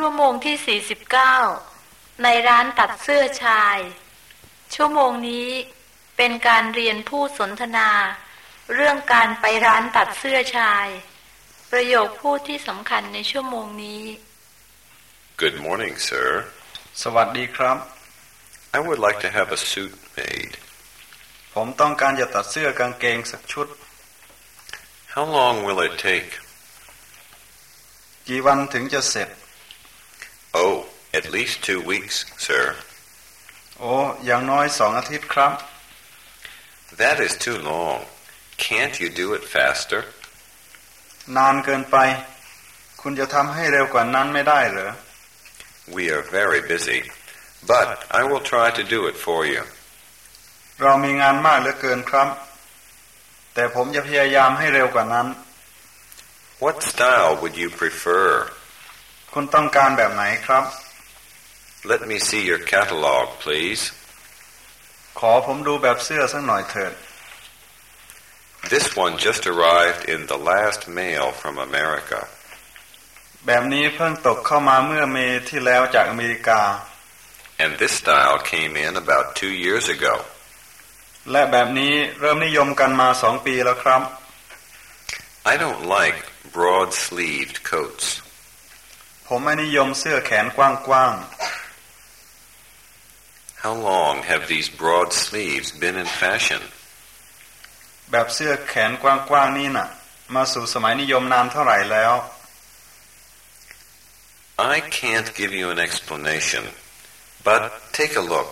ชั่วโมงที่ 49 ในร้านตัดเสื้อชาย ชั่วโมงนี้เป็นการเรียนผู้สนทนา เรื่องการไปร้านตัดเสื้อชาย ประโยคพูดที่สำคัญในชั่วโมงนี้ Good morning, sir. สวัสดีครับ I would like to have a suit made. ผมต้องการจะตัดเสื้อกางเกงสักชุด How long will it take? กี่วันถึงจะเสร็จ Oh, at least two weeks, sir. โอ้อย่างน้อยสองอาทิตย์ครับ That is too long. Can't you do it faster? นานเกินไป คุณจะทำให้เร็วกว่านั้นไม่ได้เหรอ We are very busy, but I will try to do it for you. เรามีงานมากเหลือเกินครับ แต่ผมจะพยายามให้เร็วกว่านั้น What style would you prefer? คุณต้องการแบบไหนครับ Let me see your catalog, please. ขอผมดูแบบเสื้อสักหน่อยเถิด This one just arrived in the last mail from America. แบบนี้เพิ่งตกเข้ามาเมื่อเมที่แล้วจากอเมริกา And this style came in about two years ago. และแบบนี้เริ่มนิยมกันมาสองปีแล้วครับ I don't like broad sleeved coats. ผมไม่นิยมเสื้อแขนกว้าง How long have these broad sleeves been in fashion? ๆแบบเสื้อแขนกว้างๆนี่น่ะ มาสู่สมัยนิยมนานเท่าไหร่แล้ว I can't give you an explanation, but take a look.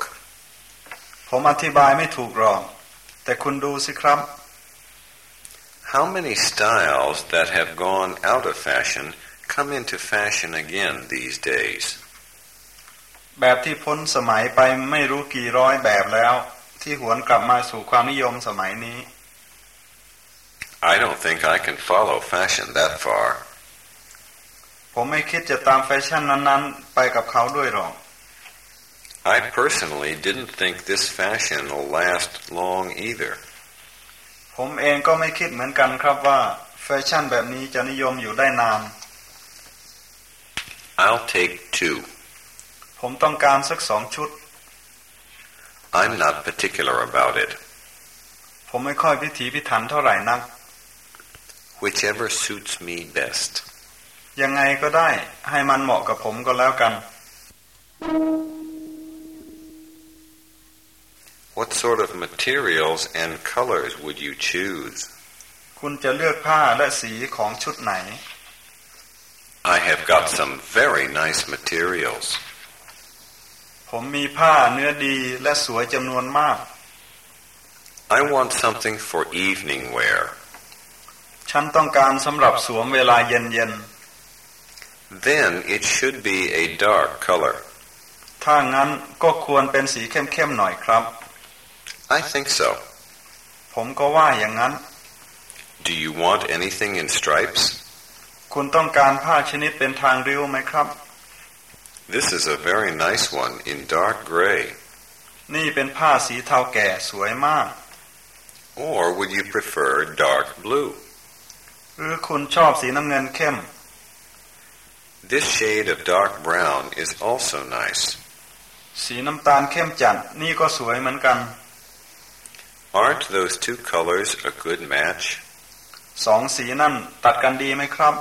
ผมอธิบายไม่ถูกหรอก แต่คุณดูสิครับ How many styles that have gone out of fashion come into fashion again these days? แบบที่พ้นสมัยไปไม่รู้กี่ร้อยแบบแล้ว ที่หวนกลับมาสู่ความนิยมสมัยนี้ I don't think I can follow fashion that far. ผมไม่คิดจะตามแฟชั่นนั้นๆ ไปกับเขาด้วยหรอก I personally didn't think this fashion will last long either. ผมเองก็ไม่คิดเหมือนกันครับว่า แฟชั่นแบบนี้จะนิยมอยู่ได้นาน I'll take two. ผมต้องการสักสองชุด I'm not particular about it. ผมไม่ค่อยพิถีพิถันเท่าไหร่นัก Whichever suits me best. ยังไงก็ได้ให้มันเหมาะกับผมก็แล้วกัน What sort of materials and colors would you choose? คุณจะเลือกผ้าและสีของชุดไหน I have got some very nice materials. ผมมีผ้าเนื้อดีและสวยจำนวนมาก I want something for evening wear. ฉันต้องการสำหรับสวมเวลาเย็น Then it should be a dark color. ๆ ถ้างั้นก็ควรเป็นสีเข้มๆหน่อยครับ I think so. ผมก็ว่าอย่างนั้น Do you want anything in stripes? คุณต้องการผ้าชนิดเป็นทางริ้วไหมครับ This is a very nice one in dark gray. นี่เป็นผ้าสีเทาแก่สวยมาก Or would you prefer dark blue? หรือคุณชอบสีน้ำเงินเข้ม This shade of dark brown is also nice. สีน้ำตาลเข้มจัดนี่ก็สวยเหมือนกัน Aren't those two colors a good match? สองสีนั่นตัดกันดีไหมครับ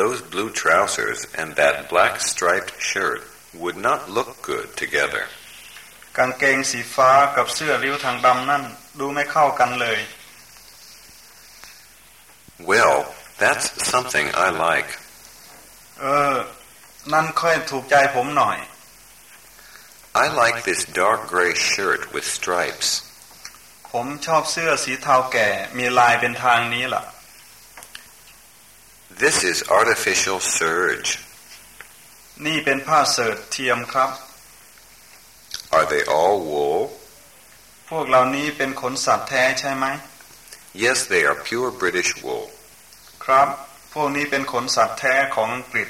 Those blue trousers and that black striped shirt would not look good together. กางเกงสีฟ้ากับเสื้อริ้วทางดำนั่นดูไม่เข้ากันเลย Well, that's something I like. เออ นั่นค่อยถูกใจผมหน่อย I like this dark gray shirt with stripes. ผมชอบเสื้อสีเทาแก่มีลายเป็นทางนี้ล่ะ This is artificial serge. นี่เป็นผ้าเสิร์ตเทียมครับ Are they all wool? พวกเหล่านี้เป็นขนสัตว์แท้ใช่ไหม Yes, they are pure British wool. ครับ พวกนี้เป็นขนสัตว์แท้ของอังกฤษ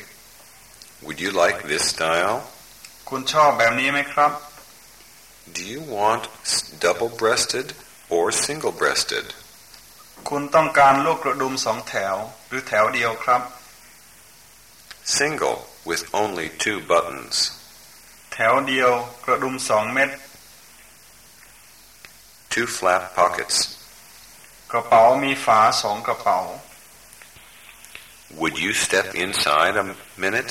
Would you like this style? คุณชอบแบบนี้ไหมครับ Do you want double breasted or single breasted? คุณต้องการลูกกระดุมสองแถวหรือแถวเดียวครับ Single, with only two buttons. แถวเดียวกระดุมสองเม็ด Two flap pockets. กระเป๋ามีฝาสองกระเป๋า Would you step inside a minute?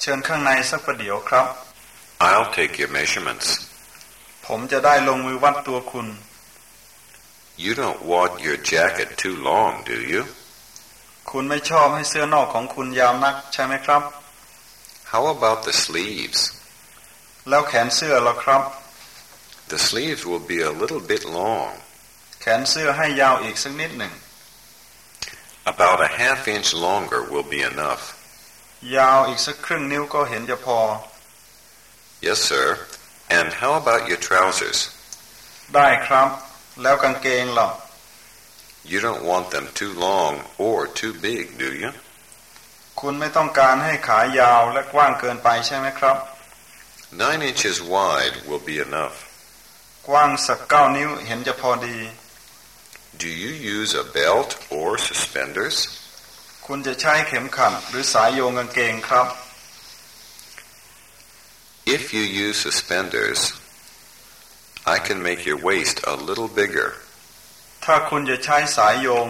เชิญข้างในสักประเดี๋ยวครับ I'll take your measurements. ผมจะได้ลงมือวัดตัวคุณ You don't want your jacket too long, do you? คุณไม่ชอบให้เสื้อนอกของคุณยาวนักใช่ไหมครับ How about the sleeves? แล้วแขนเสื้อล่ะครับ The sleeves will be a little bit long. แขนเสื้อให้ยาวอีกสักนิดหนึ่ง About a half inch longer will be enough. ยาวอีกสักครึ่งนิ้วก็เห็นจะพอ Yes, sir. And how about your trousers? ได้ครับ แล้วกางเกงล่ะ You don't want them too long or too big, do you? คุณไม่ต้องการให้ขายาวและกว้างเกินไปใช่ไหมครับ Nine inches wide will be enough. กว้างสักเก้านิ้วเห็นจะพอดี Do you use a belt or suspenders? คุณจะใช้เข็มขัดหรือสายโยงกางเกงครับ If you use suspenders, I can make your waist a little bigger. ถ้าคุณจะใช้สายโยง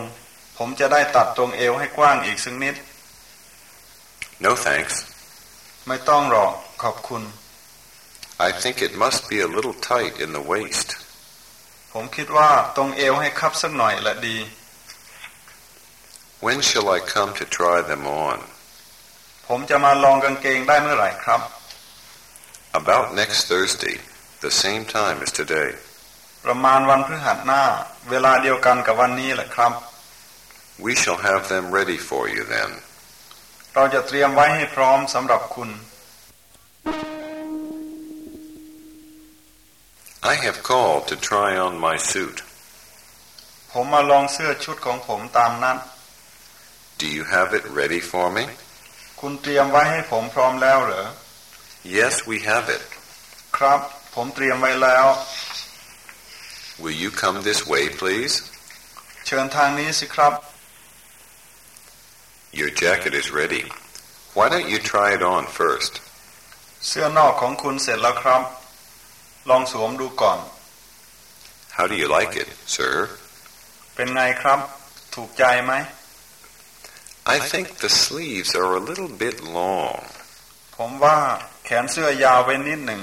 ผมจะได้ตัดตรงเอวให้กว้างอีกสักนิด No thanks. ไม่ต้องหรอกขอบคุณ I think it must be a little tight in the waist. ผมคิดว่าตรงเอวให้คับสักหน่อยละดี When shall I come to try them on? ผมจะมาลองกางเกงได้เมื่อไหร่ครับ About next Thursday, the same time as today. ประมาณวันพฤหัสหน้า เวลาเดียวกันกับวันนี้แหละครับ We shall have them ready for you then. เราจะเตรียมไว้ให้พร้อมสำหรับคุณ I have called to try on my suit. ผมมาลองเสื้อชุดของผมตามนัด Do you have it ready for me? คุณเตรียมไว้ให้ผมพร้อมแล้วเหรอ Yes, we have it. ครับ ผมเตรียมไว้แล้ว Will you come this way, please? เชิญทางนี้สิครับ Your jacket is ready. Why don't you try it on first? เสื้อนอกของคุณเสร็จแล้วครับ ลองสวมดูก่อน How do you like it, sir? เป็นไงครับ ถูกใจไหม I think the sleeves are a little bit long. ผมว่าแขนเสื้อยาวไปนิดหนึ่ง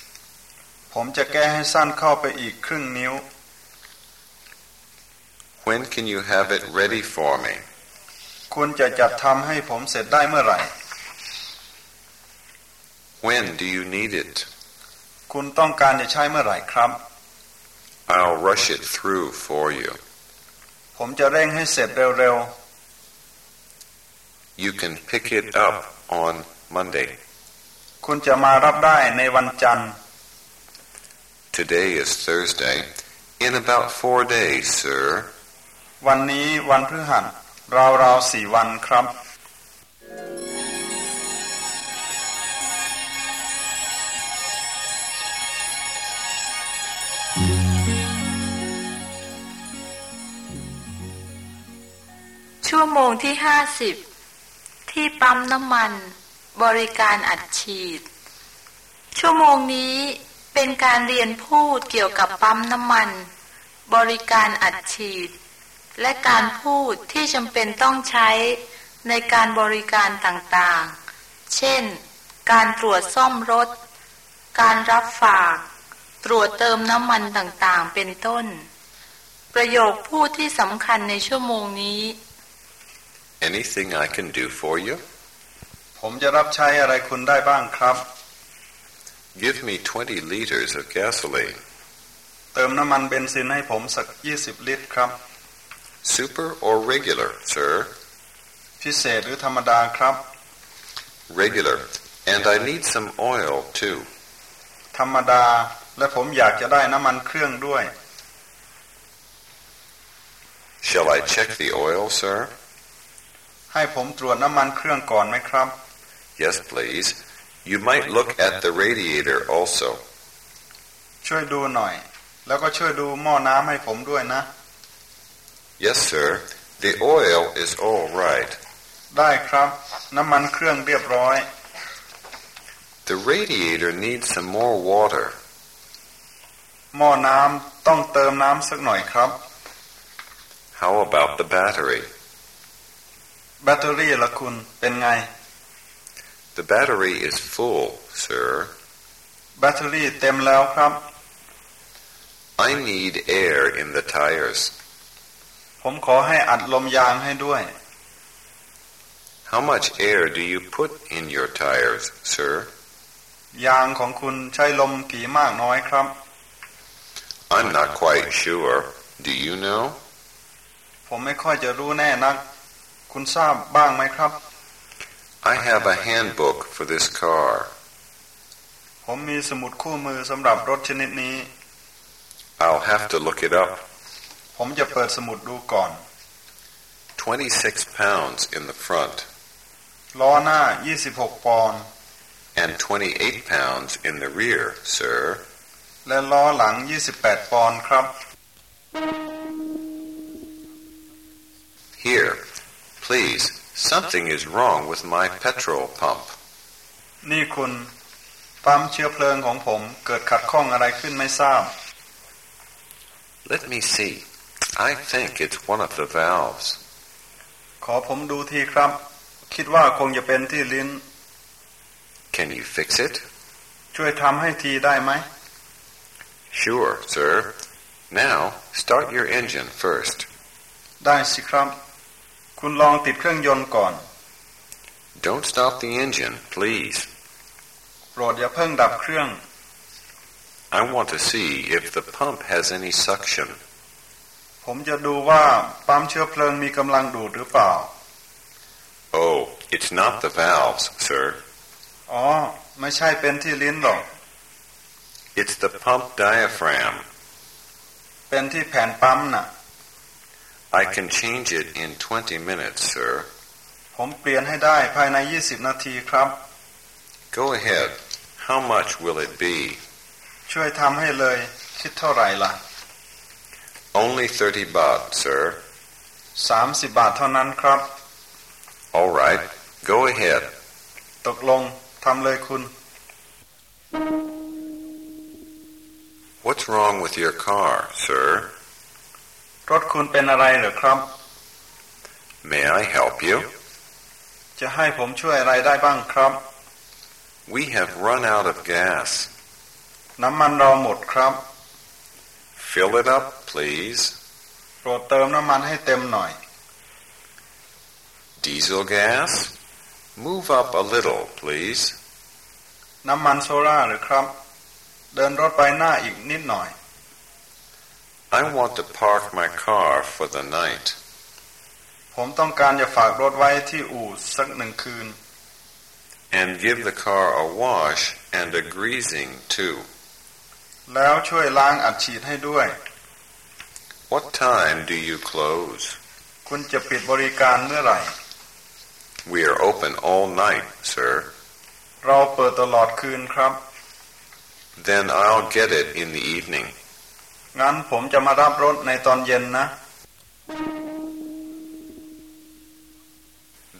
ผมจะแก้ให้สั้นเข้าไปอีกครึ่งนิ้ว When can you have it ready for me? คุณจะจัดทำให้ผมเสร็จได้เมื่อไหร่ When do you need it? คุณต้องการจะใช้เมื่อไหร่ครับ I'll rush it through for you. ผมจะเร่งให้เสร็จเร็ว You can pick it up on Monday. ๆคุณจะมารับได้ในวันจันทร์ Today is Thursday. In about four days, sir. วันนี้วันพฤหัสราวๆสี่วันครับ ชั่วโมงที่ห้าสิบที่ปั๊มน้ำมัน บริการอัดฉีด ชั่วโมงนี้ เป็นการเรียนพูดเกี่ยวกับปั๊มน้ำมัน บริการอัดฉีด และการพูดที่จำเป็นต้องใช้ในการบริการต่างๆ เช่น การตรวจซ่อมรถ การรับฝาก ตรวจเติมน้ำมันต่างๆ เป็นต้น ประโยคพูดที่สำคัญในชั่วโมงนี้ Anything I can do for you? ผมจะรับใช้อะไรคุณได้บ้างครับ Give me 20 liters of gasoline. เติมน้ำมันเบนซินให้ผมสัก 20 ลิตรครับ Super or regular, sir? พิเศษหรือธรรมดาครับ regular, and I need some oil too. ธรรมดาและผมอยากจะได้น้ำมันเครื่องด้วย Shall I check the oil, sir? ให้ผมตรวจน้ำมันเครื่องก่อนไหมครับ Yes, please. You might look at the radiator also. ช่วยดูหน่อย แล้วก็ช่วยดูหม้อน้ำให้ผมด้วยนะ Yes, sir. The oil is all right. ได้ครับ น้ำมันเครื่องเรียบร้อย The radiator needs some more water. หม้อน้ำต้องเติมน้ำสักหน่อยครับ How about the battery? แบตเตอรี่ละคุณเป็นไง The battery is full, sir. แบตเตอรี่เต็มแล้วครับ I need air in the tires. ผมขอให้อัดลมยางให้ด้วย How much air do you put in your tires, sir? ยางของคุณใช้ลมกี่มากน้อยครับ I'm not quite sure. Do you know? ผมไม่ค่อยจะรู้แน่นัก คุณทราบบ้างไหมครับ I have a handbook for this car. ผมมีสมุดคู่มือสำหรับรถชนิดนี้ I'll have to look it up. ผมจะเปิดสมุดดูก่อน 26 pounds in the front ล้อหน้า 26 ปอนด์ and 28 pounds in the rear, sir. และล้อหลัง 28 ปอนด์ครับ Here, please, something is wrong with my petrol pump. นี่คุณปั๊มเชื้อเพลิงของผมเกิดขัดข้องอะไรขึ้นไม่ทราบ Let me see. I think it's one of the valves. ขอผมดูทีครับ คิดว่าคงจะเป็นที่ลิ้น Can you fix it? ช่วยทำให้ทีได้ไหม Sure, sir. Now, start your engine first. ได้สิครับ คุณลองติดเครื่องยนต์ก่อน Don't stop the engine, please. โปรดอย่าเพิ่งดับเครื่อง I want to see if the pump has any suction. ผมจะดูว่าปั๊มเชื้อเพลิงมีกำลังดูดหรือเปล่า Oh, it's not the valves, sir. อ๋อ ไม่ใช่เป็นที่ลิ้นหรอก It's the pump diaphragm. เป็นที่แผ่นปั๊มน่ะ I can change it in 20 minutes, sir. ผมเปลี่ยนให้ได้ภายใน 20 นาทีครับ Go ahead. How much will it be? ช่วยทำให้เลย คิดเท่าไหร่ล่ะ Only 30 baht, sir. 30 บาทเท่านั้นครับ All right. Go ahead. ตกลงทำเลยคุณ What's wrong with your car, sir? รถคุณเป็นอะไรเหรอครับ May I help you? จะให้ผมช่วยอะไรได้บ้างครับ We have run out of gas. น้ำมันเราหมดครับ Fill it up, please. โปรดเติมน้ำมันให้เต็มหน่อย Diesel gas? Move up a little, please. น้ำมันโซล่าหรือครับ เดินรถไปหน้าอีกนิดหน่อย I want to park my car for the night. ผมต้องการจะฝากรถไว้ที่อู่สักหนึ่งคืน And give the car a wash and a greasing, too. แล้วช่วยล้างอัดฉีดให้ด้วย What time do you close? คุณจะปิดบริการเมื่อไหร่ We are open all night, sir. เราเปิดตลอดคืนครับ Then I'll get it in the evening. งั้นผมจะมารับรถในตอนเย็นนะ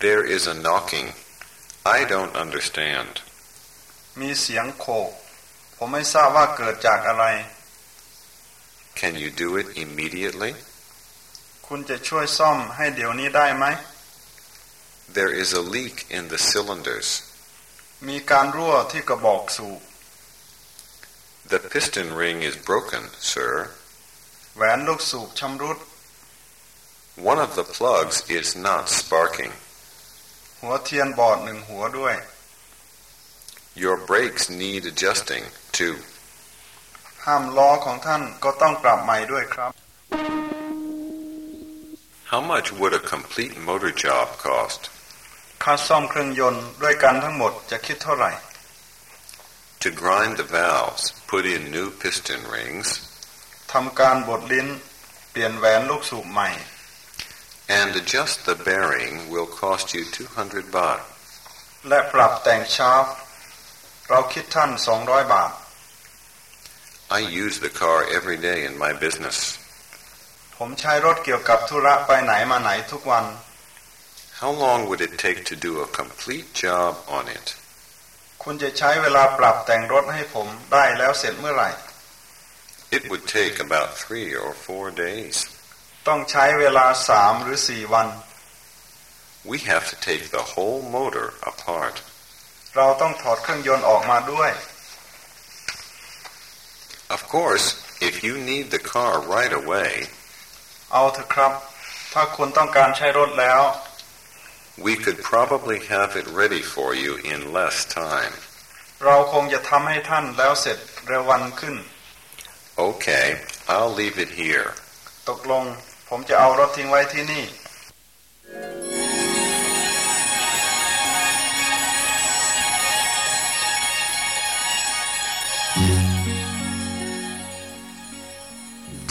There is a knocking. I don't understand. มีเสียงโขกผมไม่ทราบว่าเกิดจากอะไร Can you do it immediately? คุณจะช่วยซ่อมให้เดี๋ยวนี้ได้ไหม There is a leak in the cylinders. มีการรั่วที่กระบอกสูบ The piston ring is broken, sir. แหวนลูกสูบชำรุด One of the plugs is not sparking. หัวเทียนบอดหนึ่งหัวด้วย Your brakes need adjusting, too. ห้ามล้อของท่านก็ต้องปรับใหม่ด้วยครับ How much would a complete motor job cost? ค่าซ่อมเครื่องยนต์ด้วยกันทั้งหมดจะคิดเท่าไหร่ To grind the valves, put in new piston rings, ทำการบดลิ้น เปลี่ยนแหวนลูกสูบใหม่ and adjust the bearing will cost you 200 baht. และปรับแต่งชาร์ปเราคิดท่าน 200 บาท I use the car every day in my business. ผมใช้รถเกี่ยวกับธุระไปไหนมาไหนทุกวัน How long would it take to do a complete job on it? คุณจะใช้เวลาปรับแต่งรถให้ผมได้แล้วเสร็จเมื่อไหร่ It would take about three or four days. ต้องใช้เวลาสามหรือสี่วัน We have to take the whole motor apart. เราต้องถอดเครื่องยนต์ออกมาด้วย Of course, if you need the car right away, เอาเถอะครับ ถ้าคุณต้องการใช้รถแล้ว we could probably have it ready for you in less time. เราคงจะทำให้ท่านแล้วเสร็จเร็ววันขึ้น Okay, I'll leave it here. ตกลงผมจะเอารถทิ้งไว้ที่นี่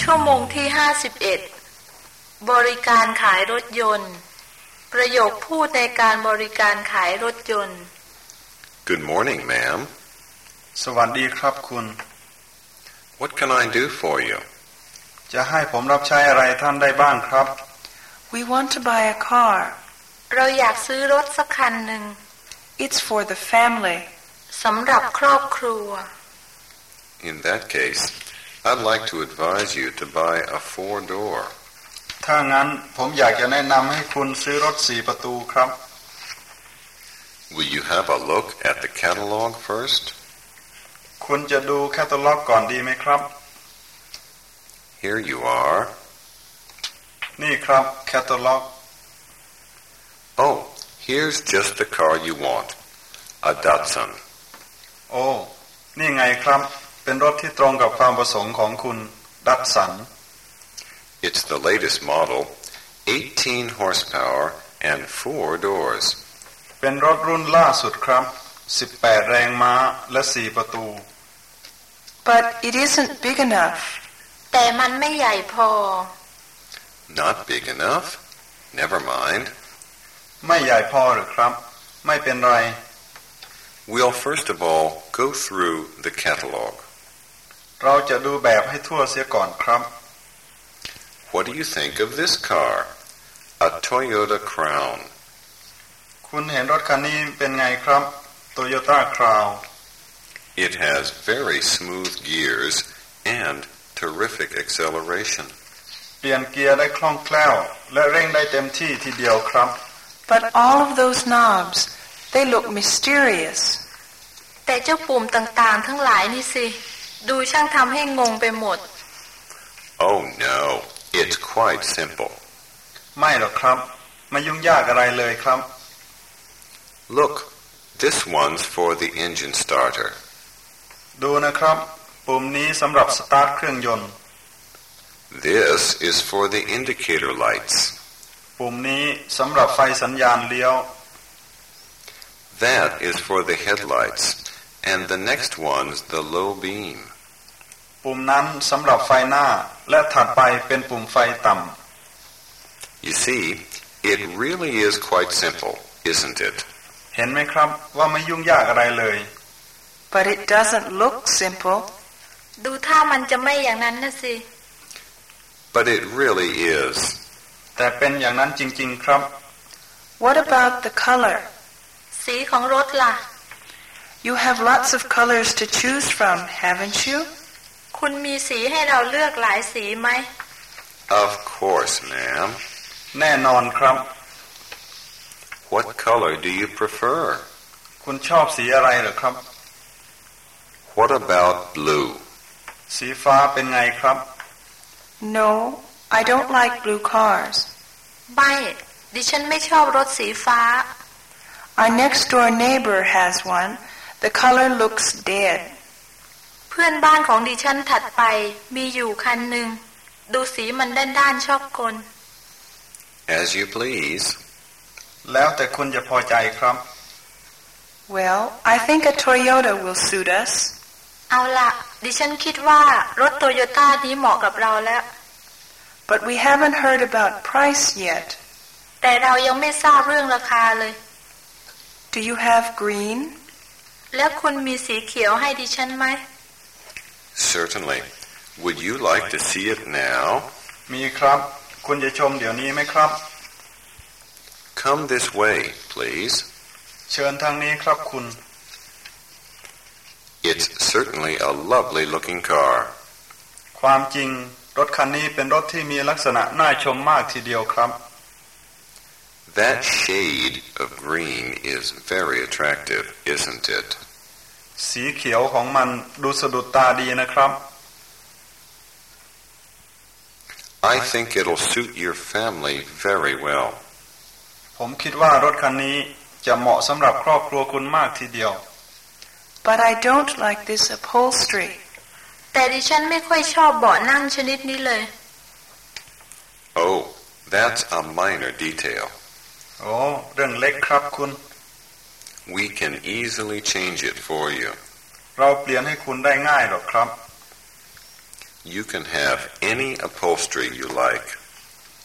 ชั่วโมงที่ห้าสิบเอ็ดบริการขายรถยนต์ ประโยคพูดในการบริการขายรถยนต์ Good morning, ma'am. สวัสดีครับคุณ What can I do for you? จะให้ผมรับใช้อะไรท่านได้บ้างครับ We want to buy a car. เราอยากซื้อรถสักคันหนึ่ง It's for the family. สำหรับครอบครัว In that case, I'd like to advise you to buy a four-door. ถ้างั้นผมอยากจะแนะนำให้คุณซื้อรถสี่ประตูครับ Will you have a look at the catalog first? คุณจะดูแคตตาล็อกก่อนดีไหมครับ Here you are. นี่ครับแคตตาล็อก Oh, here's just the car you want. A Datsun. โอ้ นี่ไงครับ เป็นรถที่ตรงกับความประสงค์ของคุณ ดัตสัน It's the latest model, 18 horsepower and four doors. เป็นรถรุ่นล่าสุดครับ 18 แรงม้าและสี่ประตู But it isn't big enough. แต่มันไม่ใหญ่พอ Not big enough? Never mind. ไม่ใหญ่พอหรือครับ ไม่เป็นไร We'll first of all go through the catalog. เราจะดูแบบให้ทั่วเสียก่อนครับ What do you think of this car? A Toyota Crown. คุณเห็นรถคันนี้เป็นไงครับ Toyota Crown It has very smooth gears and terrific acceleration. เปลี่ยนเกียร์ได้คล่องแคล่ว และเร่งได้เต็มที่ทีเดียวครับ But all of those knobs, they look mysterious. แต่เจ้าปุ่มต่างๆ ทั้งหลายนี่สิ ดูช่างทำให้งงไปหมด Oh no, it's quite simple. ไม่หรอกครับ ไม่ยุ่งยากอะไรเลยครับ Look, this one's for the engine starter. ดูนะครับ ปุ่มนี้สำหรับสตาร์ทเครื่องยนต์ This is for the indicator lights. ปุ่มนี้สำหรับไฟสัญญาณเลี้ยว That is for the headlights. And the next one's the low beam. ปุ่มนั้นสำหรับไฟหน้า และถัดไปเป็นปุ่มไฟต่ You see, it really is quite simple, isn't it? ำเห็นไหมครับว่าไม่ยุ่งยากอะไรเลย But it doesn't look simple. ดูถ้ามันจะไม่อย่างนั้นนะสิ But it really is. แต่เป็นอย่างนั้นจริง ๆ ครับ What about the color? สีของรถล่ะ You have lots of colors to choose from, haven't you? คุณมีสีให้เราเลือกหลายสีไหม Of course, ma'am. แน่นอนครับ What color do you prefer? คุณชอบสีอะไรเหรอครับ What about blue? สีฟ้าเป็นไงครับ No, I don't like blue cars. ไม่ ดิฉันไม่ชอบรถสีฟ้า Our next door neighbor has one. The color looks dead. เพื่อนบ้านของดิฉันถัดไปมีอยู่คันหนึ่งดูสีมันด้านด้านๆชอบกล As you please. แล้วแต่คุณจะพอใจครับ Well, I think a Toyota will suit us. เอาละดิฉันคิดว่ารถโตโยต้านี้เหมาะกับเราแล้ว But we haven't heard about price yet. แต่เรายังไม่ทราบเรื่องราคาเลย Do you have green? แล้วคุณมีสีเขียวให้ดิฉันไหม Certainly. Would you like to see it now? มีครับ คุณจะชมเดี๋ยวนี้ไหมครับ Come this way, please. เชิญทางนี้ครับคุณ It's certainly a lovely looking car. ความจริงรถคันนี้เป็นรถที่มีลักษณะน่าชมมากทีเดียวครับ That shade of green is very attractive, isn't it? สีเขียวของมันดูสะดุดตาดีนะครับ I think it'll suit your family very well. ผมคิดว่ารถคันนี้จะเหมาะสำหรับครอบครัวคุณมากทีเดียว But I don't like this upholstery. แต่ดิฉันไม่ค่อยชอบเบาะนั่งชนิดนี้เลย Oh, that's a minor detail. โอ้เรื่องเล็กครับคุณ We can easily change it for you. เราเปลี่ยนให้คุณได้ง่ายหรอกครับ You can have any upholstery you like.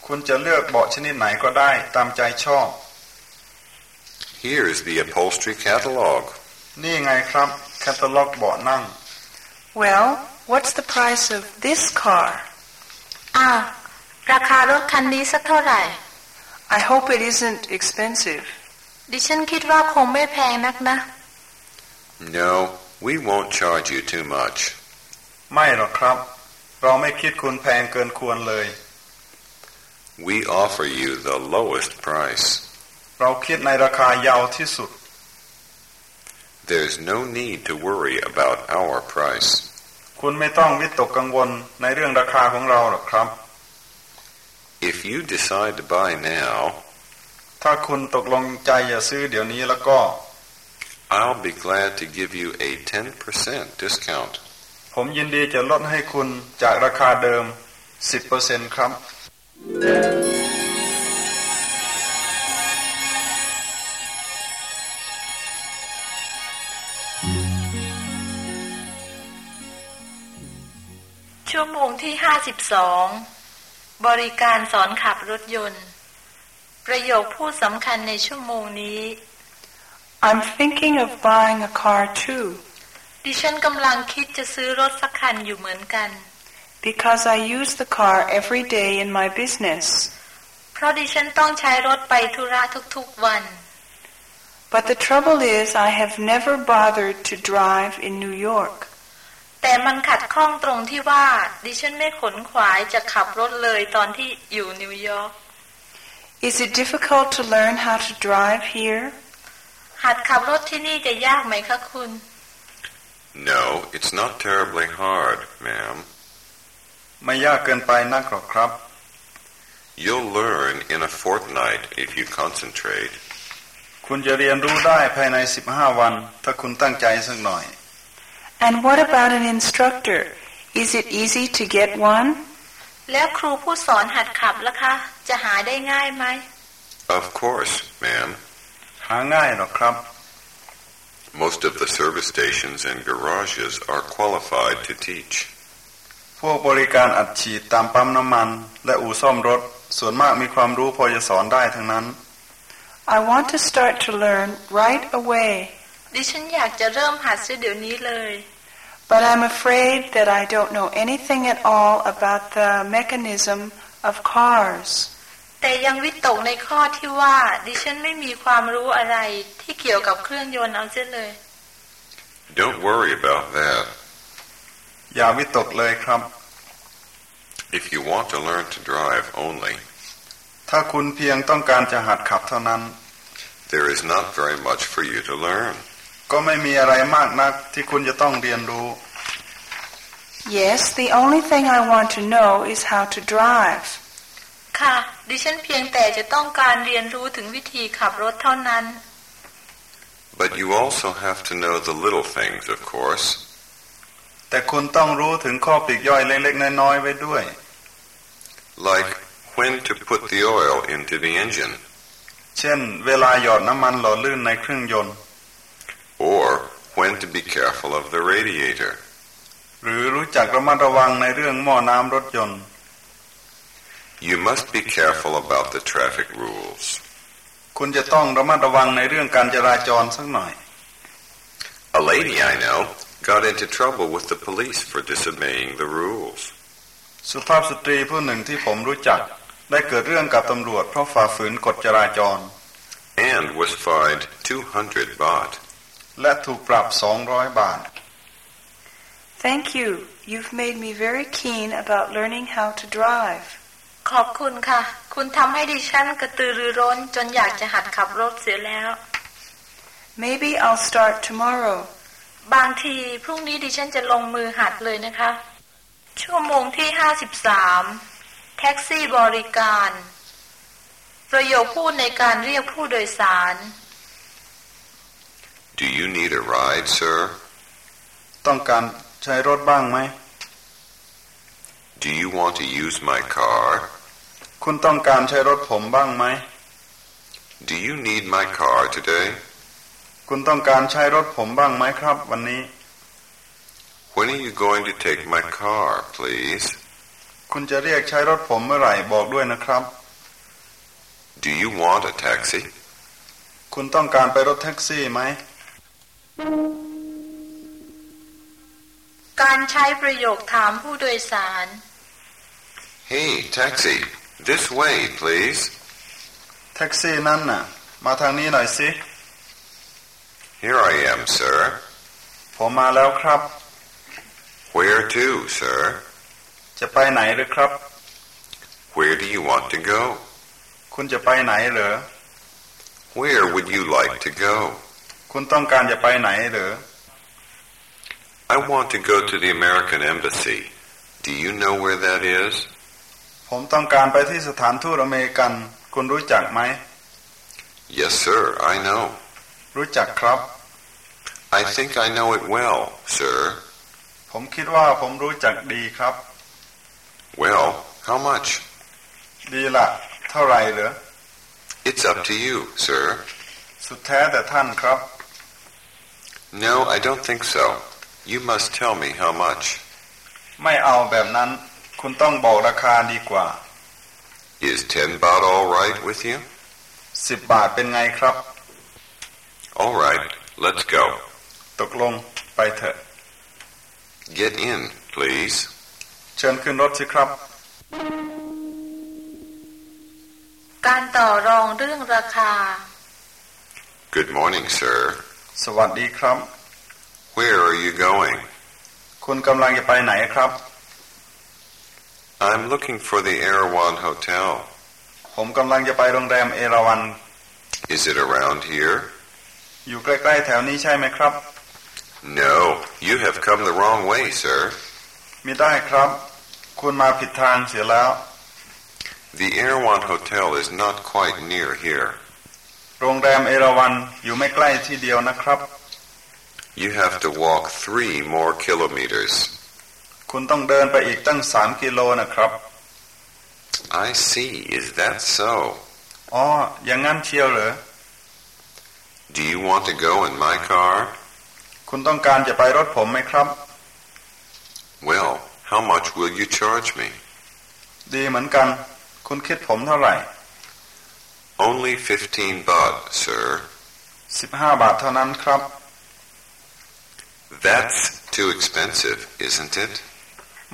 คุณจะเลือกเบาะชนิดไหนก็ได้ตามใจชอบ Here's the upholstery catalog. นี่ไงครับแคตตาล็อกเบาะนั่ง Well, what's the price of this car? อ้าวราคารถคันนี้สักเท่าไหร่ I hope it isn't expensive. ดิฉันคิดว่าคงไม่แพงนักนะ No, we won't charge you too much. ไม่หรอกครับ เราไม่คิดคุณแพงเกินควรเลย We offer you the lowest price. เราคิดในราคาเยาวที่สุด There's no need to worry about our price. คุณไม่ต้องวิตกกังวลในเรื่องราคาของเราหรอกครับ If you decide to buy now, ถ้าคุณตกลงใจอย่าซื้อเดี๋ยวนี้แล้วก็ I'll be glad to give you a 10% discount. ผมยินดีจะลดให้คุณจากราคาเดิม 10%ครับ ชั่วโมงที่ห้าสิบสองบริการสอนขับรถยนต์ ประโยคพูดสำคัญในชั่วโมงนี้ I'm thinking of buying a car too, ดิฉันกำลังคิดจะซื้อรถสักคันอยู่เหมือนกัน because I use the car every day in my business. เพราะดิฉันต้องใช้รถไปธุระทุกๆวัน But the trouble is, I have never bothered to drive in New York. แต่มันขัดข้องตรงที่ว่า ดิฉันไม่ขนขวายจะขับรถเลยตอนที่อยู่นิวยอร์ก Is it difficult to learn how to drive here? หัดขับรถที่นี่จะยากไหมคะคุณ No, it's not terribly hard, ma'am. ไม่ยากเกินไปนักหรอกครับ You'll learn in a fortnight if you concentrate. คุณจะเรียนรู้ได้ภายใน 15 วัน ถ้าคุณตั้งใจสักหน่อย And what about an instructor? Is it easy to get one? แล้วครูผู้สอนหัดขับล่ะคะ จะหาได้ง่ายไหม Of course, ma'am. หาง่ายหรอกครับ Most of the service stations and garages are qualified to teach. พวกบริการอัดฉีดตามปั๊มน้ำมัน และอู่ซ่อมรถ ส่วนมากมีความรู้พอจะสอนได้ทั้งนั้น I want to start to learn right away, ดิฉันอยากจะเริ่มหัดซื้อเดี๋ยวนี้เลย but I'm afraid that I don't know anything at all about the mechanism of cars. แต่ยังวิตกในข้อที่ว่า ดิฉันไม่มีความรู้อะไรที่เกี่ยวกับเครื่องยนต์เอาเสียเลย Don't worry about that. อย่าวิตกเลยครับ If you want to learn to drive only, ถ้าคุณเพียงต้องการจะหัดขับเท่านั้น there is not very much for you to learn. ก็ไม่มีอะไรมากนักที่คุณจะต้องเรียนรู้ Yes, the only thing I want to know is how to drive. ค่ะ ดิฉันเพียงแต่จะต้องการเรียนรู้ถึงวิธีขับรถเท่านั้น But you also have to know the little things, of course. แต่คุณต้องรู้ถึงข้อปลีกย่อยเล็กๆน้อยๆไว้ด้วย Like when to put the oil into the engine. เช่น เวลาหยอดน้ำมันหล่อลื่นในเครื่องยนต์ or when to be careful of the radiator. หรือรู้จักระมัดระวังในเรื่องหม้อน้ำรถยนต์ You must be careful about the traffic rules. คุณจะต้องระมัดระวังในเรื่องการจราจรสักหน่อย A lady I know got into trouble with the police for disobeying the rules. สุภาพสตรีผู้หนึ่งที่ผมรู้จัก ได้เกิดเรื่องกับตำรวจเพราะฝ่าฝืนกฎจราจร and was fined 200 baht. และถูกปรับ 200 บาท Thank you. You've made me very keen about learning how to drive. ขอบคุณค่ะ คุณทำให้ดิฉันกระตือรือร้นจนอยากจะหัดขับรถเสียแล้ว Maybe I'll start tomorrow. บางทีพรุ่งนี้ดิฉันจะลงมือหัดเลยนะคะ ชั่วโมงที่ห้าสิบสามแท็กซี่บริการ ประโยคพูดในการเรียกผู้โดยสาร Do you need a ride, sir? ต้องการใช้รถบ้างไหม Do you want to use my car? คุณต้องการใช้รถผมบ้างไหม Do you need my car today? คุณต้องการใช้รถผมบ้างไหมครับวันนี้ When are you going to take my car, please? คุณจะเรียกใช้รถผมเมื่อไหร่บอกด้วยนะครับ Do you want a taxi? คุณต้องการไปรถแท็กซี่ไหม การใช้ประโยคถามผู้โดยสาร Hey, taxi, this way, please. แท็กซี่นั่นน่ะ มาทางนี้หน่อยสิ Here I am, sir. ผมมาแล้วครับ Where to, sir? จะไปไหนหรือครับ Where do you want to go? คุณจะไปไหนเหรอ Where would you like to go? คุณต้องการจะไปไหนเหรอ I want to go to the American Embassy. Do you know where that is? ผมต้องการไปที่สถานทูตอเมริกัน คุณรู้จักไหม Yes, sir, I know. รู้จักครับ I think I know it well, sir. ผมคิดว่าผมรู้จักดีครับ Well, how much? ดีละเท่าไหรเหรอ It's up to you, sir. สุดแท้แต่ท่านครับ No, I don't think so. You must tell me how much. ไม่เอาแบบนั้น คุณต้องบอกราคาดีกว่า Is 10 baht all right with you? สิบบาทเป็นไงครับ All right, let's go. ตกลงไปเถอะ Get in, please. เชิญขึ้นรถสิครับ การต่อรองเรื่องราคา Good morning, sir. สวัสดีครับ Where are you going? คุณกำลังจะไปไหนครับ I'm looking for the Erewhon Hotel. ผมกำลังจะไปโรงแรมเอราวัน Is it around here? อยู่ใกล้ๆแถวนี้ใช่ไหมครับ No, you have come the wrong way, sir. มิได้ครับ คุณมาผิดทางเสียแล้ว The Erewhon Hotel is not quite near here. โรงแรมเอราวันอยู่ไม่ใกล้ที่เดียวนะครับ You have to walk three more kilometers. คุณต้องเดินไปอีกตั้งสามกิโลนะครับ I see. Is that so? อ๋ออย่างงั้นเชียวเหรอ Do you want to go in my car? คุณต้องการจะไปรถผมไหมครับ Well, how much will you charge me? ดีเหมือนกัน คุณคิดผมเท่าไหร่ Only 15 baht, sir. สิบห้าบาทเท่านั้นครับ That's too expensive, isn't it?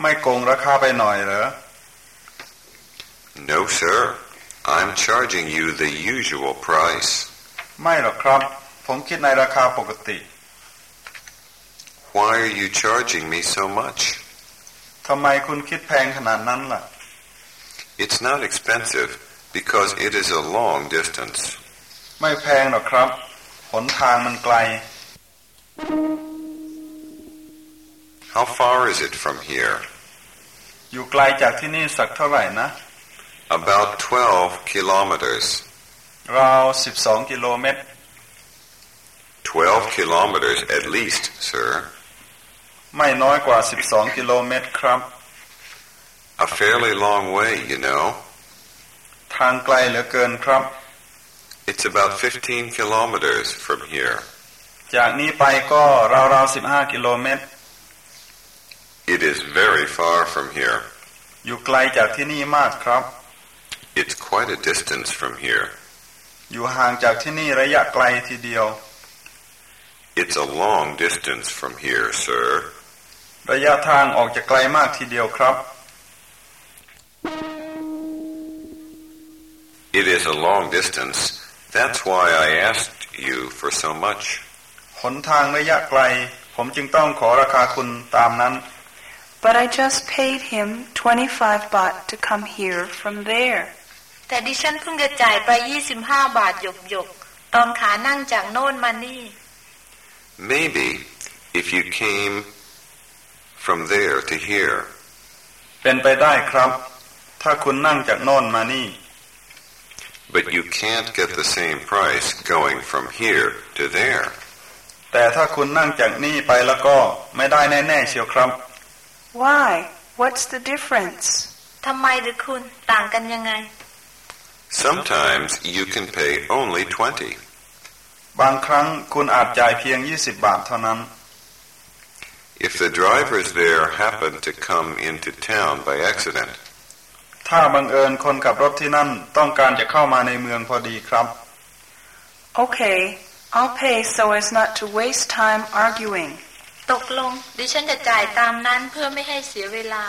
ไม่โกงราคาไปหน่อยเหรอ No, sir. I'm charging you the usual price. ไม่หรอกครับ ผมคิดในราคาปกติ Why are you charging me so much? ทำไมคุณคิดแพงขนาดนั้นล่ะ It's not expensive because it is a long distance. ไม่แพงหรอกครับ หนทางมันไกล How far is it from here? อยู่ไกลจากที่นี่สักเท่าไหร่นะ About 12 kilometers. ราวสิบสองกิโลเมตร12 kilometers at least, sir. ไม่น้อยกว่าสิบสองกิโลเมตรครับ A fairly long way, you know. ทางไกลเหลือเกินครับ It's about 15 kilometers from here. จากนี้ไปก็ราวๆ15 กิโลเมตร It is very far from here. อยู่ไกลจากที่นี่มากครับ It's quite a distance from here. อยู่ห่างจากที่นี่ระยะไกลทีเดียว It's a long distance from here, sir. ระยะทางออกจะไกลมากทีเดียวครับ It is a long distance. That's why I asked you for so much. หนทางระยะไกล ผมจึงต้องขอราคาคุณตามนั้น But I just paid him 25 baht to come here from there. แต่ดิฉันเพิ่งจะจ่ายไป 25 บาทหยกหยกๆตอนขานั่งจากโน่นมานี่ Maybe if you came from there to here, เป็นไปได้ครับ ถ้าคุณนั่งจากโน่นมานี่ but you can't get the same price going from here to there. แต่ถ้าคุณนั่งจากนี่ไปแล้วก็ไม่ได้แน่ๆเชียวครับ Why? What's the difference? ทำไมหรือคุณต่างกันยังไง Sometimes you can pay only 20. บางครั้งคุณอาจจ่ายเพียง 20 บาทเท่านั้น If the drivers there happen to come into town by accident, ถ้าบังเอิญคนขับรถที่นั่นต้องการจะเข้ามาในเมืองพอดีครับ Okay, I'll pay so as not to waste time arguing. ตกลง ดิฉันจะจ่ายตามนั้นเพื่อไม่ให้เสียเวลา